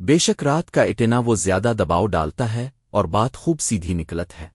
بے شک رات کا اٹنا وہ زیادہ دباؤ ڈالتا ہے اور بات خوب سیدھی نکلت ہے۔